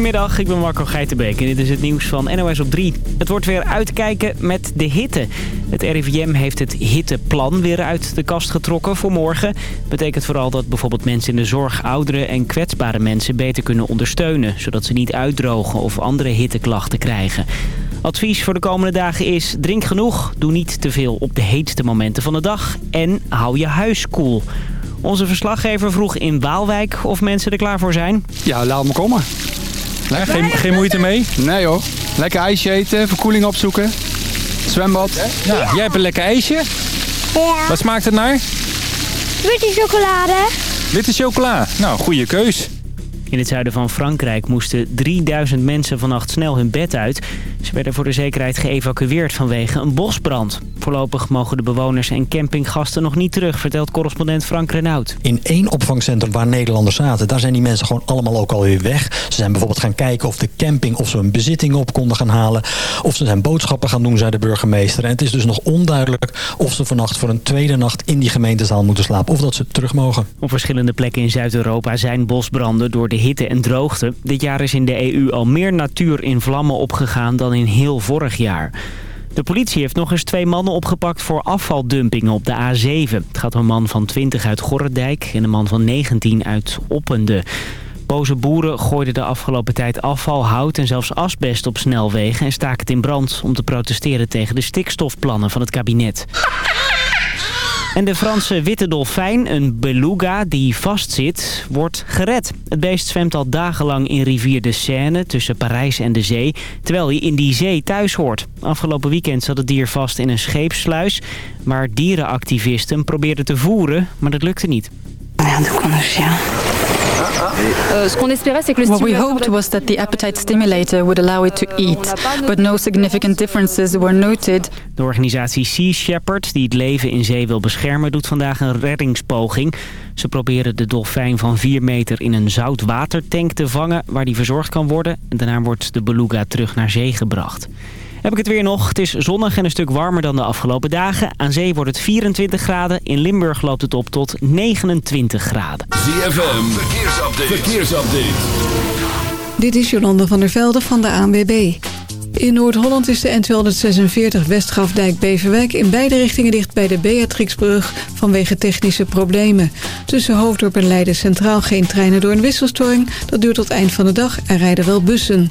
Goedemiddag, ik ben Marco Geitenbeek en dit is het nieuws van NOS op 3. Het wordt weer uitkijken met de hitte. Het RIVM heeft het hitteplan weer uit de kast getrokken voor morgen. Betekent vooral dat bijvoorbeeld mensen in de zorg, ouderen en kwetsbare mensen beter kunnen ondersteunen. Zodat ze niet uitdrogen of andere hitteklachten krijgen. Advies voor de komende dagen is drink genoeg, doe niet te veel op de heetste momenten van de dag en hou je huis koel. Onze verslaggever vroeg in Waalwijk of mensen er klaar voor zijn. Ja, laat me komen. Lekker, geen, geen moeite mee? Nee hoor. Lekker ijsje eten, verkoeling opzoeken. Zwembad. Ja, jij hebt een lekker ijsje. Ja. Wat smaakt het naar? Witte chocolade. Witte chocola. Nou, goede keus. In het zuiden van Frankrijk moesten 3000 mensen vannacht snel hun bed uit. Ze werden voor de zekerheid geëvacueerd vanwege een bosbrand. Voorlopig mogen de bewoners en campinggasten nog niet terug, vertelt correspondent Frank Renaud. In één opvangcentrum waar Nederlanders zaten, daar zijn die mensen gewoon allemaal ook alweer weg. Ze zijn bijvoorbeeld gaan kijken of de camping, of ze hun bezittingen op konden gaan halen. Of ze zijn boodschappen gaan doen, zei de burgemeester. En het is dus nog onduidelijk of ze vannacht voor een tweede nacht in die gemeentezaal moeten slapen. Of dat ze terug mogen. Op verschillende plekken in Zuid-Europa zijn bosbranden door de hitte en droogte. Dit jaar is in de EU al meer natuur in vlammen opgegaan dan in heel vorig jaar. De politie heeft nog eens twee mannen opgepakt voor afvaldumpingen op de A7. Het gaat om een man van 20 uit Gorredijk en een man van 19 uit Oppende. Boze boeren gooiden de afgelopen tijd afval, hout en zelfs asbest op snelwegen... en staken het in brand om te protesteren tegen de stikstofplannen van het kabinet. En de Franse witte dolfijn, een beluga die vastzit, wordt gered. Het beest zwemt al dagenlang in rivier de Seine tussen Parijs en de zee... terwijl hij in die zee thuis hoort. Afgelopen weekend zat het dier vast in een scheepsluis... waar dierenactivisten probeerden te voeren, maar dat lukte niet. What we hoped was that the appetite stimulator would allow it to eat, but no significant differences were noted. De organisatie Sea Shepherd, die het leven in zee wil beschermen, doet vandaag een reddingspoging. Ze proberen de dolfijn van 4 meter in een zoutwatertank te vangen waar die verzorgd kan worden. En daarna wordt de beluga terug naar zee gebracht. Heb ik het weer nog. Het is zonnig en een stuk warmer dan de afgelopen dagen. Aan zee wordt het 24 graden. In Limburg loopt het op tot 29 graden. ZFM, verkeersupdate. verkeersupdate. Dit is Jolanda van der Velde van de ANWB. In Noord-Holland is de N246 Westgrafdijk-Beverwijk in beide richtingen dicht bij de Beatrixbrug vanwege technische problemen. Tussen Hoofddorp en Leiden Centraal geen treinen door een wisselstoring. Dat duurt tot eind van de dag en rijden wel bussen.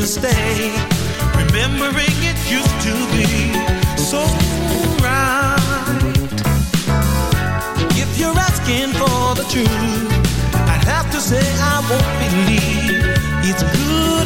to stay. Remembering it used to be so right. If you're asking for the truth, I'd have to say I won't believe it's good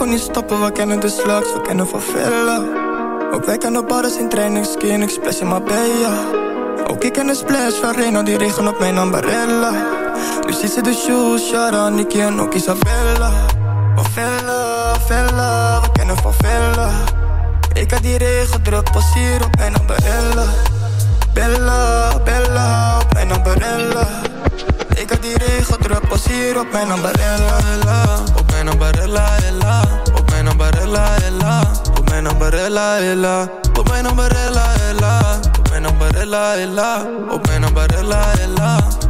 yeah. Ik kon niet stoppen, we kennen de slugs, we kennen van Villa. Ook wij kennen badders in training, skin, express in Marbella. Ook ik ken de splash van Reno, die regen op mijn ambarella. Nu ziet ze de shoes, Shara, Nicky en ook Isabella. Van Villa, we kennen van Villa. Ik had die regen druk, pas hier op mijn ambarella. Bella, Bella, op mijn ambarella. Ik had die regen druk, pas hier op mijn ambarella. Mijn ambarella, ella. Op mijn ella. Op mijn ella. Op mijn. Op mijn. Op mijn.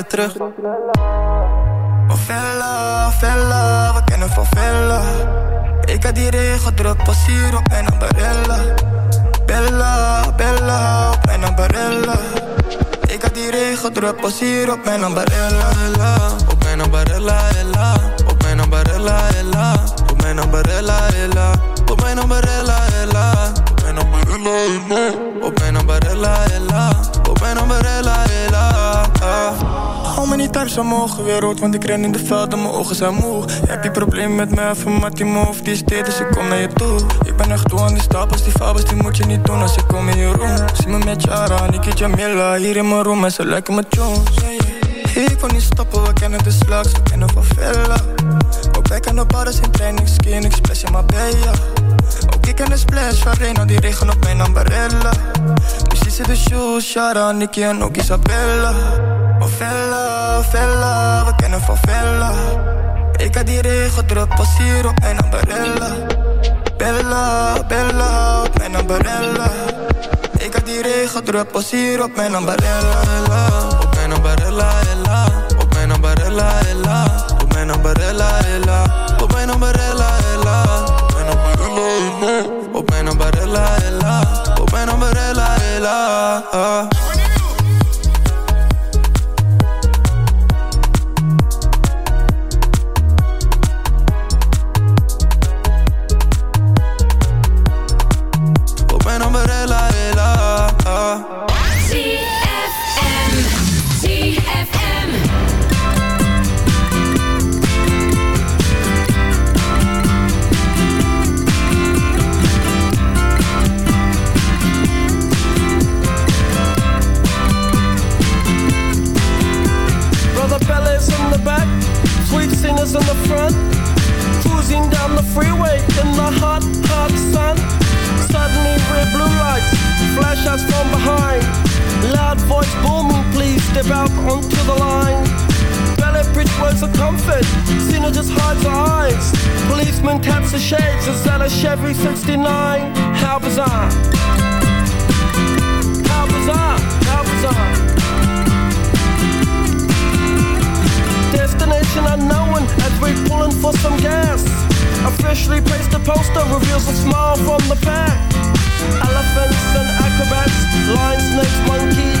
terug. Van Vella, Vella, we kennen van Vella. Ik had die regen druk, pas op mijn ambarella. Bella, Bella, op mijn ambarella. Ik had die regen druk, pas hier op mijn ambarella. Ella. Op mijn ambarella, ella. Op mijn ambarella, ella. Op mijn ambarella, ella. Op mijn ambarella, ella. Op mijn ambarella, ella. Op mijn ambarella, ella. Op mijn ambarella, ella. Hou me niet thuis, mogen weer rood, want ik ren in de velden, mijn ogen zijn moe. Heb je probleem met mij, even met die move, die is dit, dus ik kom naar je toe. Ik ben echt toe aan die stapels, die fabels, die moet je niet doen als ik kom in je room. Zie me met Jara, Niki Jamila, hier in mijn room en ze lijken me Jones. Ik kon niet stoppen, we kennen de slugs, we kennen van Villa. Ook wij kennen badders in training, skin, express in Marbella. Ook ik ken de splash van Reno, die regen op mijn ambarella. Nu ziet ze de shoes, Shara, Nicky en ook Isabella. Van Villa, Villa, we kennen van Villa. Ik had die regen druk, pas hier op mijn ambarella. Bella, Bella, op mijn ambarella. Ik had die regen druk, pas hier op mijn ambarella. Op mijn ambarella, ella. Op mijn ambarella, ella. Op mijn ambarella, ella. Op mijn ambarella, ella. Op mijn ambarella, ella. Op mijn ambarella, ella. Op mijn ambarella, ella. Step out onto the line. Ballet bridge words of comfort, Cena just hides her eyes. Policeman taps the shades and sell a Chevy 69. How bizarre! How bizarre! How bizarre! Destination unknown as we're pulling for some gas. Officially placed a poster reveals a smile from the pack. Elephants and acrobats, lion, snakes, monkey.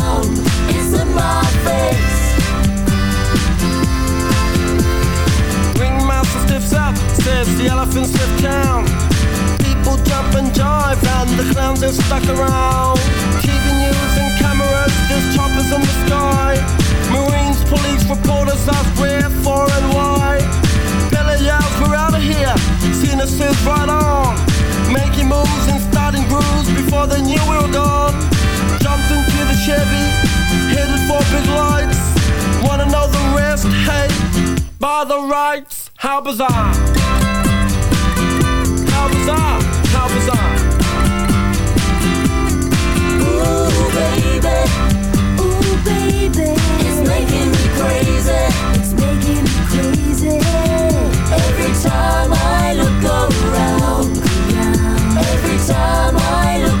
Ringmaster up, says the elephants left town. People jump and and the clowns are stuck around. TV news and cameras, there's choppers in the sky. Marines, police, reporters and. Billy yells, we're out of here. Says, right on. Making moves and starting grooves before they knew we were gone. Jumped into the Chevy, headed for big lights. Wanna know the rest? Hey, by the rights, how bizarre! How bizarre! How bizarre! Ooh, baby. Ooh, baby. It's making me crazy. It's making me crazy. Every time I look around. Every time I look.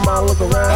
Time I look around.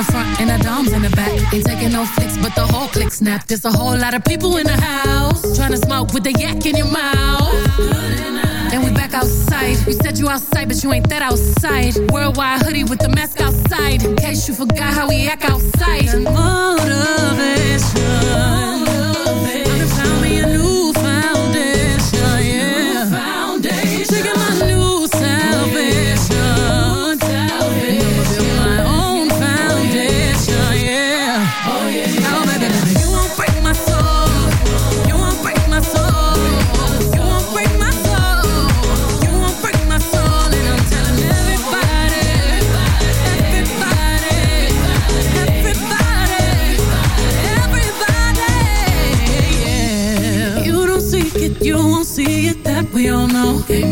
The front and the dom's in the back. Ain't taking no flicks, but the whole click snap. There's a whole lot of people in the house. Trying to smoke with the yak in your mouth. And we back outside. You said you outside, but you ain't that outside. Worldwide hoodie with the mask outside. In case you forgot how we act outside. Motivation.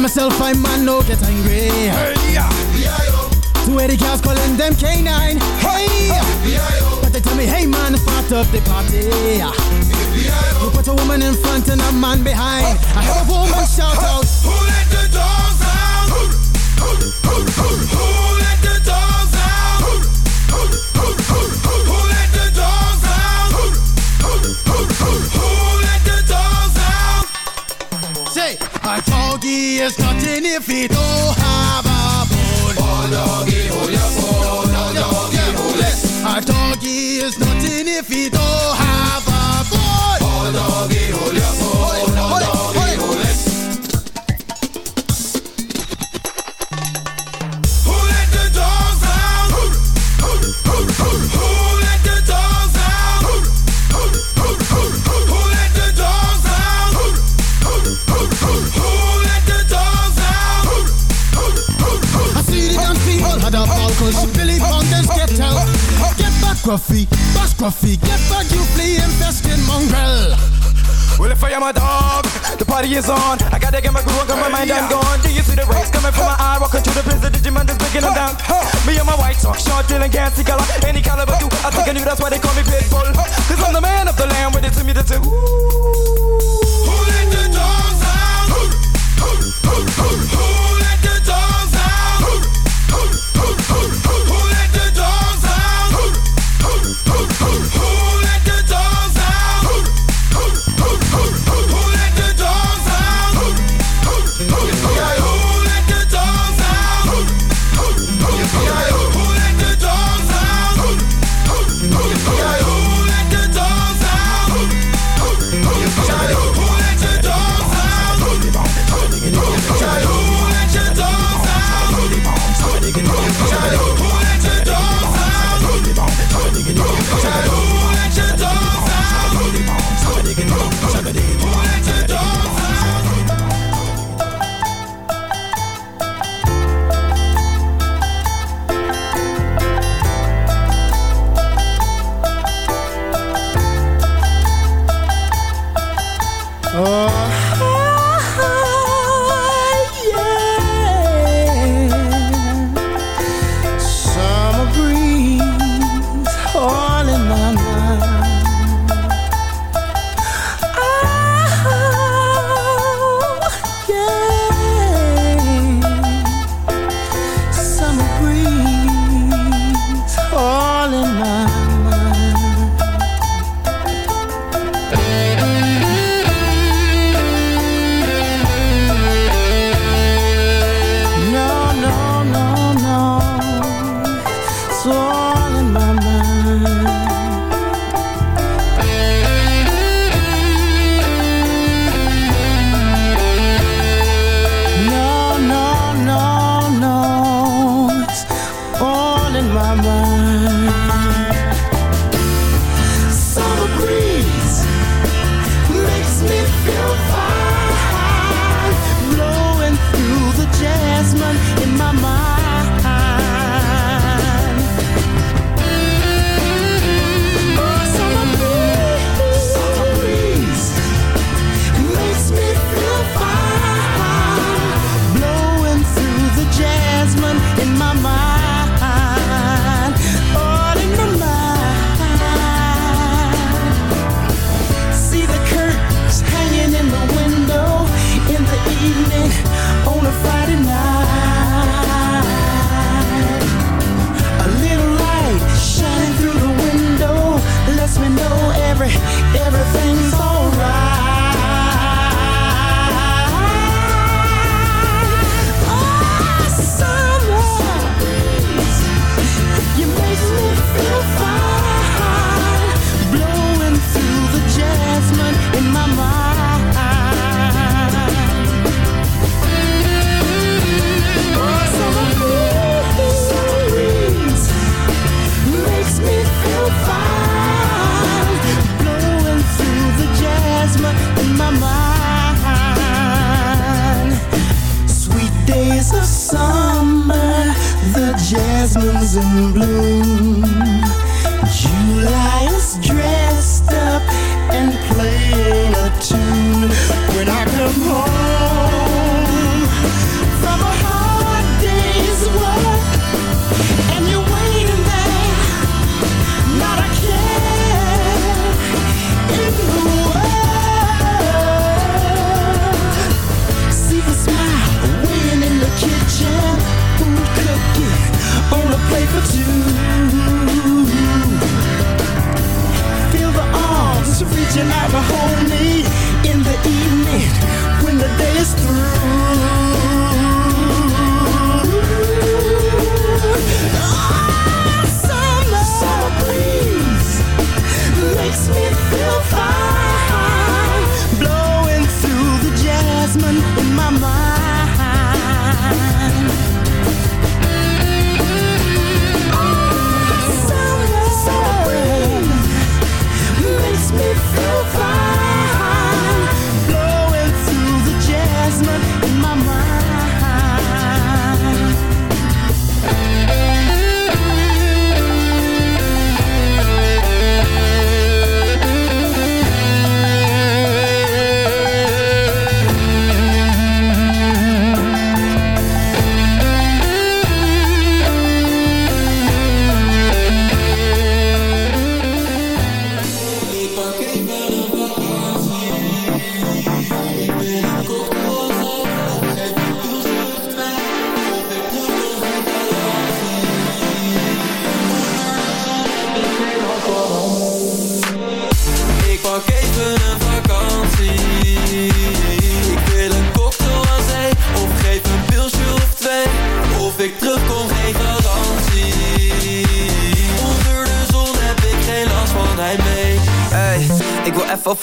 Myself I'm man, no get angry. Two eighty girls calling them K9. Hey, but they tell me, hey man, part of the party. You put a woman in front and a man behind. I heard a woman shout out. Who let the dogs out? Who let the a doggy is nothing if he don't have a bone. Oh, doggy, hold your bone. Oh, doggy, hold it. A doggy is nothing if he don't Gruffy, bash Gruffy, get back, you flea infested mongrel. Well, if I am a dog, the party is on. I gotta get my groove on, cause my mind I'm gone. Do you see the rays coming from my eye? Walking through the the Digimon is breaking them down. Me and my white talk, short, and gassy color. Any caliber do, I think I knew that's why they call me Pitbull. Cause I'm the man of the land, with it to me the two.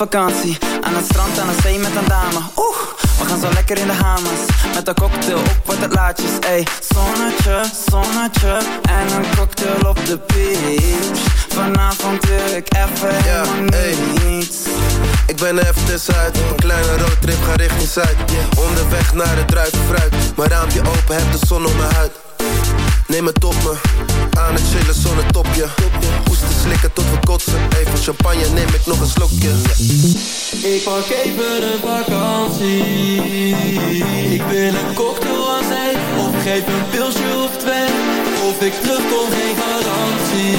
vakantie Ik wil een cocktail aan zij, of geef een pilsje of twee. Of ik terugkom, geen garantie.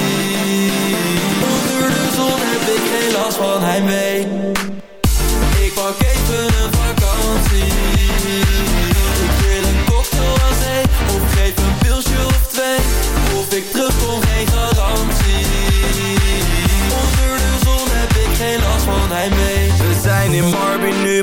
Onder de zon heb ik geen last van heimwee. Ik pak even een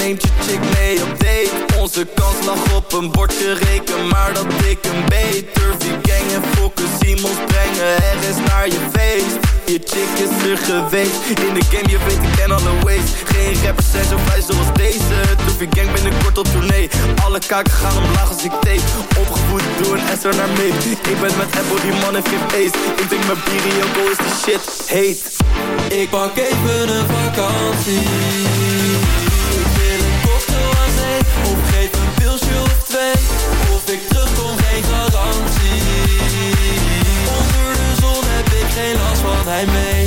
neemt je chick mee op date. Onze kans lag op een bordje reken Maar dat ik een beter gang en fokken Simons brengen Er is naar je feest. Je chick is er geweest In de game je weet ik ken alle ways. Geen rappers zijn zo vrij zoals deze Turfie gang binnenkort op tournee. Alle kaken gaan omlaag als ik tape Opgevoed door een S naar mee. Ik ben met Apple die man heeft geen ace. Ik drink mijn bier en go is die shit heet. Ik pak even een vakantie. bij mee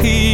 he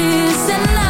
this, and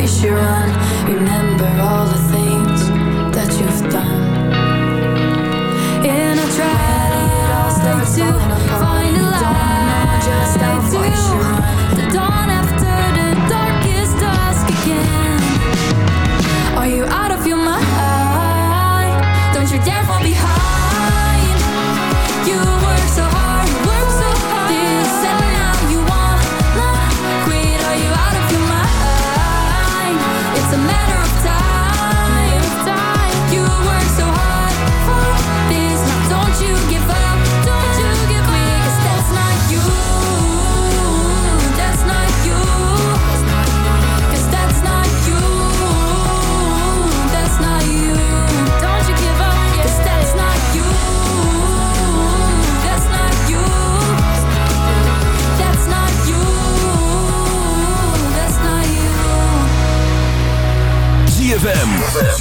why you run? Remember all the